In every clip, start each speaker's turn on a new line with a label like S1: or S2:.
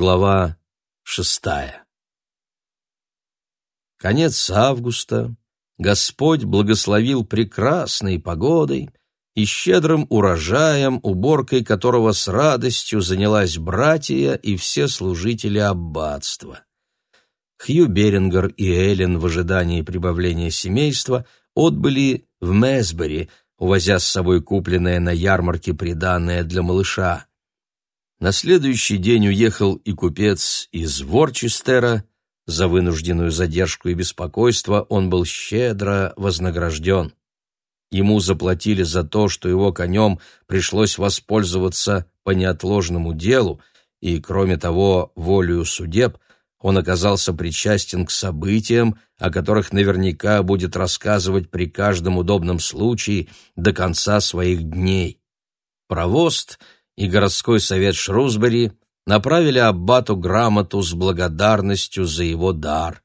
S1: Глава шестая Конец августа. Господь благословил прекрасной погодой и щедрым урожаем, уборкой которого с радостью занялась братья и все служители аббатства. Хью Берингер и Эллен в ожидании прибавления семейства отбыли в Месбери, увозя с собой купленное на ярмарке приданное для малыша. На следующий день уехал и купец из Ворчестера. За вынужденную задержку и беспокойство он был щедро вознагражден. Ему заплатили за то, что его конем пришлось воспользоваться по неотложному делу, и, кроме того, волею судеб, он оказался причастен к событиям, о которых наверняка будет рассказывать при каждом удобном случае до конца своих дней. Провост и городской совет Шрусбери направили аббату грамоту с благодарностью за его дар.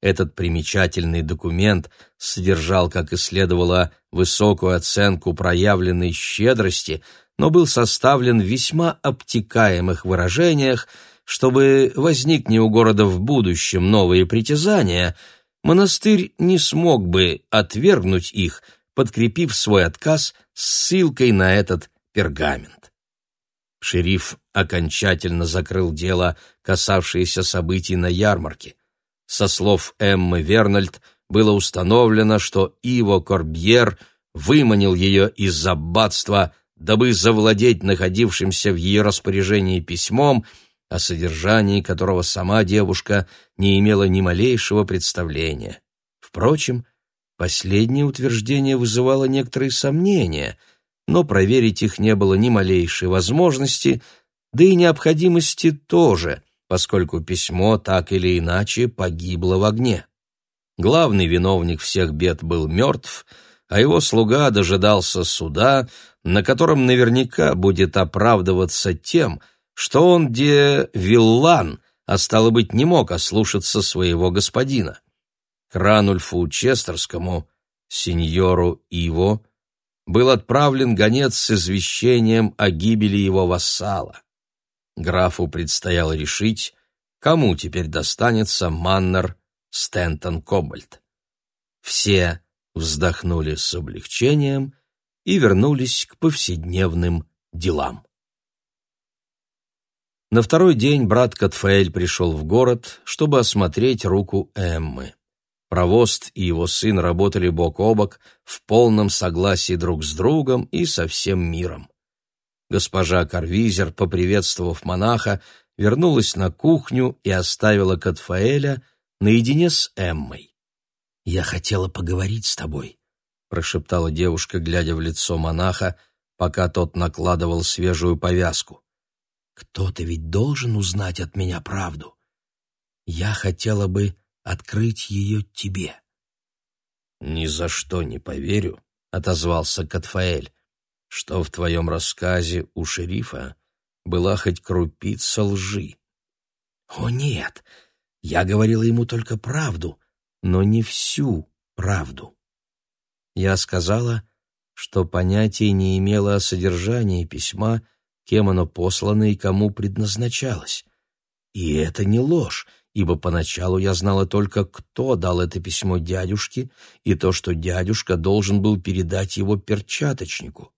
S1: Этот примечательный документ содержал, как и следовало, высокую оценку проявленной щедрости, но был составлен в весьма обтекаемых выражениях, чтобы возникне у города в будущем новые притязания, монастырь не смог бы отвергнуть их, подкрепив свой отказ ссылкой на этот пергамент. Шериф окончательно закрыл дело, касавшееся событий на ярмарке. Со слов Эммы Вернольд было установлено, что Иво Корбьер выманил ее из аббатства, дабы завладеть находившимся в ее распоряжении письмом — о содержании которого сама девушка не имела ни малейшего представления. Впрочем, последнее утверждение вызывало некоторые сомнения, но проверить их не было ни малейшей возможности, да и необходимости тоже, поскольку письмо так или иначе погибло в огне. Главный виновник всех бед был мертв, а его слуга дожидался суда, на котором наверняка будет оправдываться тем, что он де виллан, а стало быть, не мог ослушаться своего господина. К Ранульфу Честерскому, сеньору Иво, был отправлен гонец с извещением о гибели его вассала. Графу предстояло решить, кому теперь достанется Маннер Стентон Кобальт. Все вздохнули с облегчением и вернулись к повседневным делам. На второй день брат Катфаэль пришел в город, чтобы осмотреть руку Эммы. Провост и его сын работали бок о бок в полном согласии друг с другом и со всем миром. Госпожа Карвизер, поприветствовав монаха, вернулась на кухню и оставила Катфаэля наедине с Эммой. «Я хотела поговорить с тобой», — прошептала девушка, глядя в лицо монаха, пока тот накладывал свежую повязку. Кто-то ведь должен узнать от меня правду. Я хотела бы открыть ее тебе. «Ни за что не поверю», — отозвался Катфаэль, «что в твоем рассказе у шерифа была хоть крупица лжи». «О, нет, я говорила ему только правду, но не всю правду. Я сказала, что понятия не имела о содержании письма, кем оно послано и кому предназначалось. И это не ложь, ибо поначалу я знала только, кто дал это письмо дядюшке, и то, что дядюшка должен был передать его перчаточнику.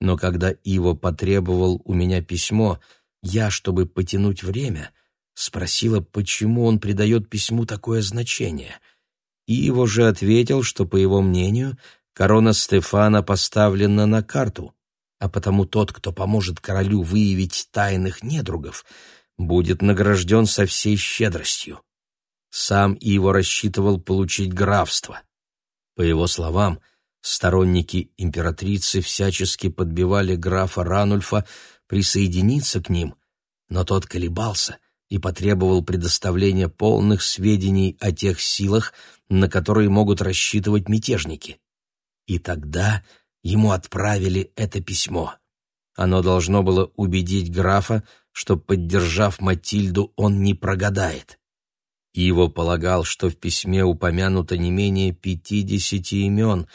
S1: Но когда Иво потребовал у меня письмо, я, чтобы потянуть время, спросила, почему он придает письму такое значение. Иво же ответил, что, по его мнению, корона Стефана поставлена на карту, а потому тот, кто поможет королю выявить тайных недругов, будет награжден со всей щедростью. Сам Иво рассчитывал получить графство. По его словам, сторонники императрицы всячески подбивали графа Ранульфа присоединиться к ним, но тот колебался и потребовал предоставления полных сведений о тех силах, на которые могут рассчитывать мятежники. И тогда ему отправили это письмо. Оно должно было убедить графа, что, поддержав Матильду, он не прогадает. Иво полагал, что в письме упомянуто не менее пятидесяти имен,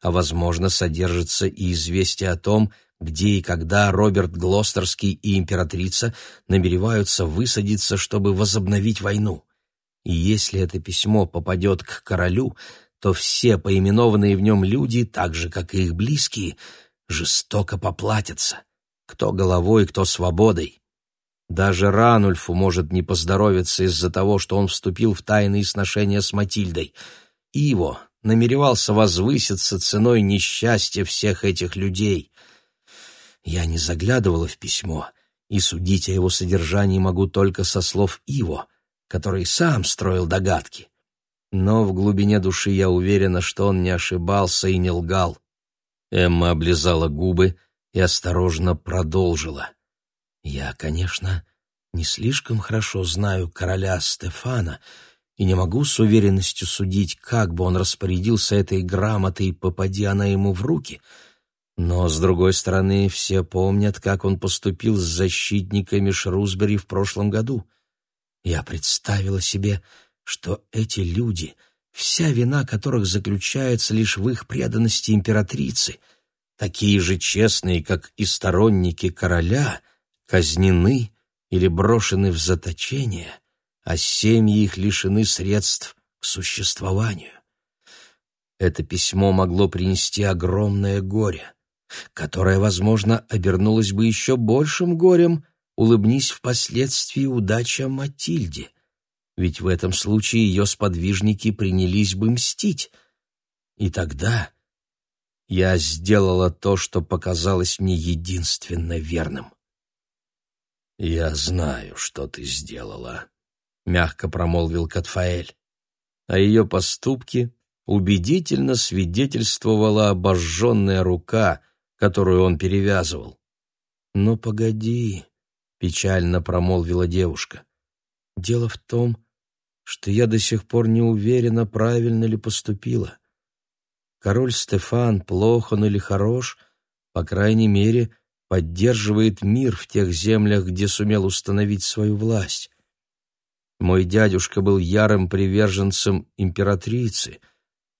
S1: а, возможно, содержится и известие о том, где и когда Роберт Глостерский и императрица намереваются высадиться, чтобы возобновить войну. И если это письмо попадет к королю, то все поименованные в нем люди, так же, как и их близкие, жестоко поплатятся. Кто головой, кто свободой. Даже Ранульфу может не поздоровиться из-за того, что он вступил в тайные сношения с Матильдой. Иво намеревался возвыситься ценой несчастья всех этих людей. Я не заглядывала в письмо, и судить о его содержании могу только со слов Иво, который сам строил догадки. Но в глубине души я уверена, что он не ошибался и не лгал. Эмма облизала губы и осторожно продолжила. «Я, конечно, не слишком хорошо знаю короля Стефана и не могу с уверенностью судить, как бы он распорядился этой грамотой, попади она ему в руки. Но, с другой стороны, все помнят, как он поступил с защитниками Шрусбери в прошлом году. Я представила себе, что эти люди, вся вина которых заключается лишь в их преданности императрице, такие же честные, как и сторонники короля, казнены или брошены в заточение, а семьи их лишены средств к существованию. Это письмо могло принести огромное горе, которое, возможно, обернулось бы еще большим горем, улыбнись впоследствии удача Матильде, ведь в этом случае ее сподвижники принялись бы мстить. И тогда я сделала то, что показалось мне единственно верным. «Я знаю, что ты сделала», — мягко промолвил Катфаэль. А ее поступки убедительно свидетельствовала обожженная рука, которую он перевязывал. «Ну, погоди», — печально промолвила девушка. «Дело в том, что я до сих пор не уверена, правильно ли поступила. Король Стефан, плох он или хорош, по крайней мере, поддерживает мир в тех землях, где сумел установить свою власть. Мой дядюшка был ярым приверженцем императрицы,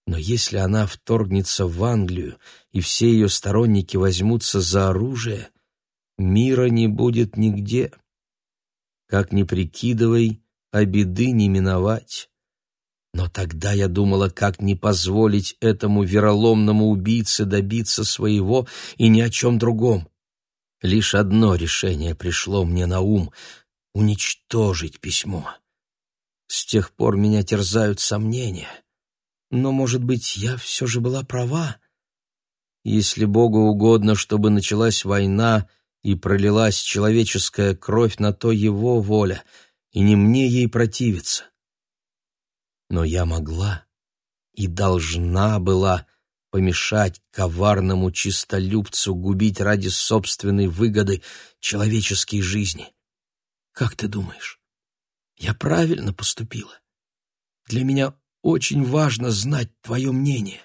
S1: но если она вторгнется в Англию и все ее сторонники возьмутся за оружие, мира не будет нигде. Как ни прикидывай, а беды не миновать. Но тогда я думала, как не позволить этому вероломному убийце добиться своего и ни о чем другом. Лишь одно решение пришло мне на ум — уничтожить письмо. С тех пор меня терзают сомнения. Но, может быть, я все же была права? Если Богу угодно, чтобы началась война и пролилась человеческая кровь, на то его воля, и не мне ей противиться. Но я могла и должна была помешать коварному чистолюбцу губить ради собственной выгоды человеческие жизни. Как ты думаешь, я правильно поступила? Для меня очень важно знать твое мнение.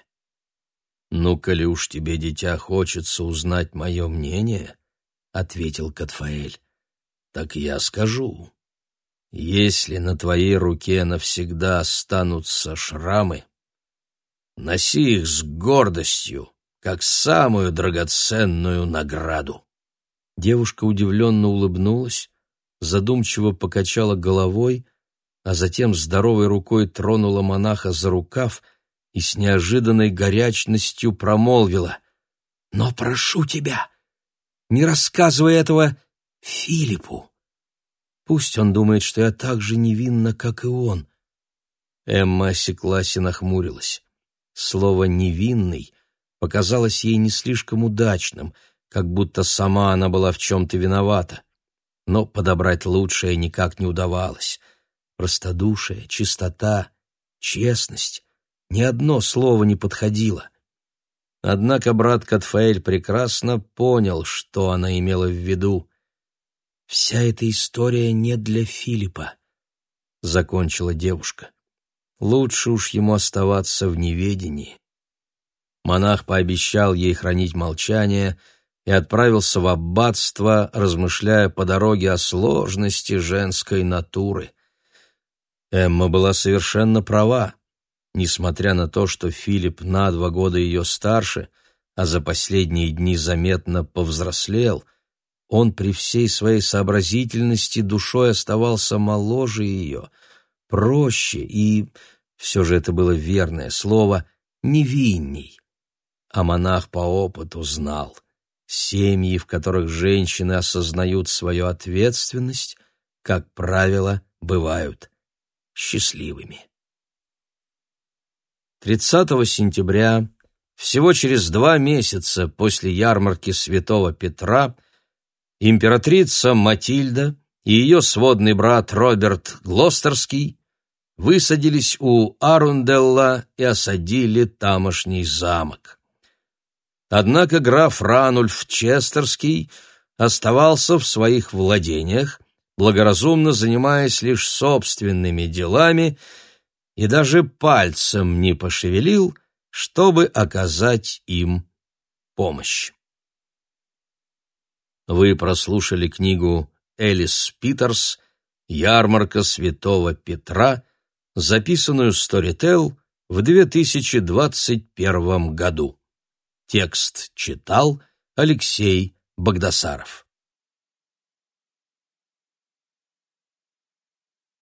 S1: «Ну, коли уж тебе, дитя, хочется узнать мое мнение, — ответил Катфаэль, — так я скажу. Если на твоей руке навсегда останутся шрамы, Носи их с гордостью, как самую драгоценную награду. Девушка удивленно улыбнулась, задумчиво покачала головой, а затем здоровой рукой тронула монаха за рукав и с неожиданной горячностью промолвила. «Но прошу тебя, не рассказывай этого Филиппу. Пусть он думает, что я так же невинна, как и он». Эмма осеклась и нахмурилась. Слово «невинный» показалось ей не слишком удачным, как будто сама она была в чем-то виновата. Но подобрать лучшее никак не удавалось. Простодушие, чистота, честность — ни одно слово не подходило. Однако брат Катфаэль прекрасно понял, что она имела в виду. «Вся эта история не для Филиппа», — закончила девушка. Лучше уж ему оставаться в неведении. Монах пообещал ей хранить молчание и отправился в аббатство, размышляя по дороге о сложности женской натуры. Эмма была совершенно права. Несмотря на то, что Филипп на два года ее старше, а за последние дни заметно повзрослел, он при всей своей сообразительности душой оставался моложе ее, проще и, все же это было верное слово, невинней. А монах по опыту знал, семьи, в которых женщины осознают свою ответственность, как правило, бывают счастливыми. 30 сентября, всего через два месяца после ярмарки Святого Петра, императрица Матильда и ее сводный брат Роберт Глостерский высадились у Арунделла и осадили тамошний замок. Однако граф Ранульф Честерский оставался в своих владениях, благоразумно занимаясь лишь собственными делами и даже пальцем не пошевелил, чтобы оказать им помощь. Вы прослушали книгу Элис Питерс «Ярмарка святого Петра», записанную Storytel в 2021 году. Текст читал Алексей Богдасаров.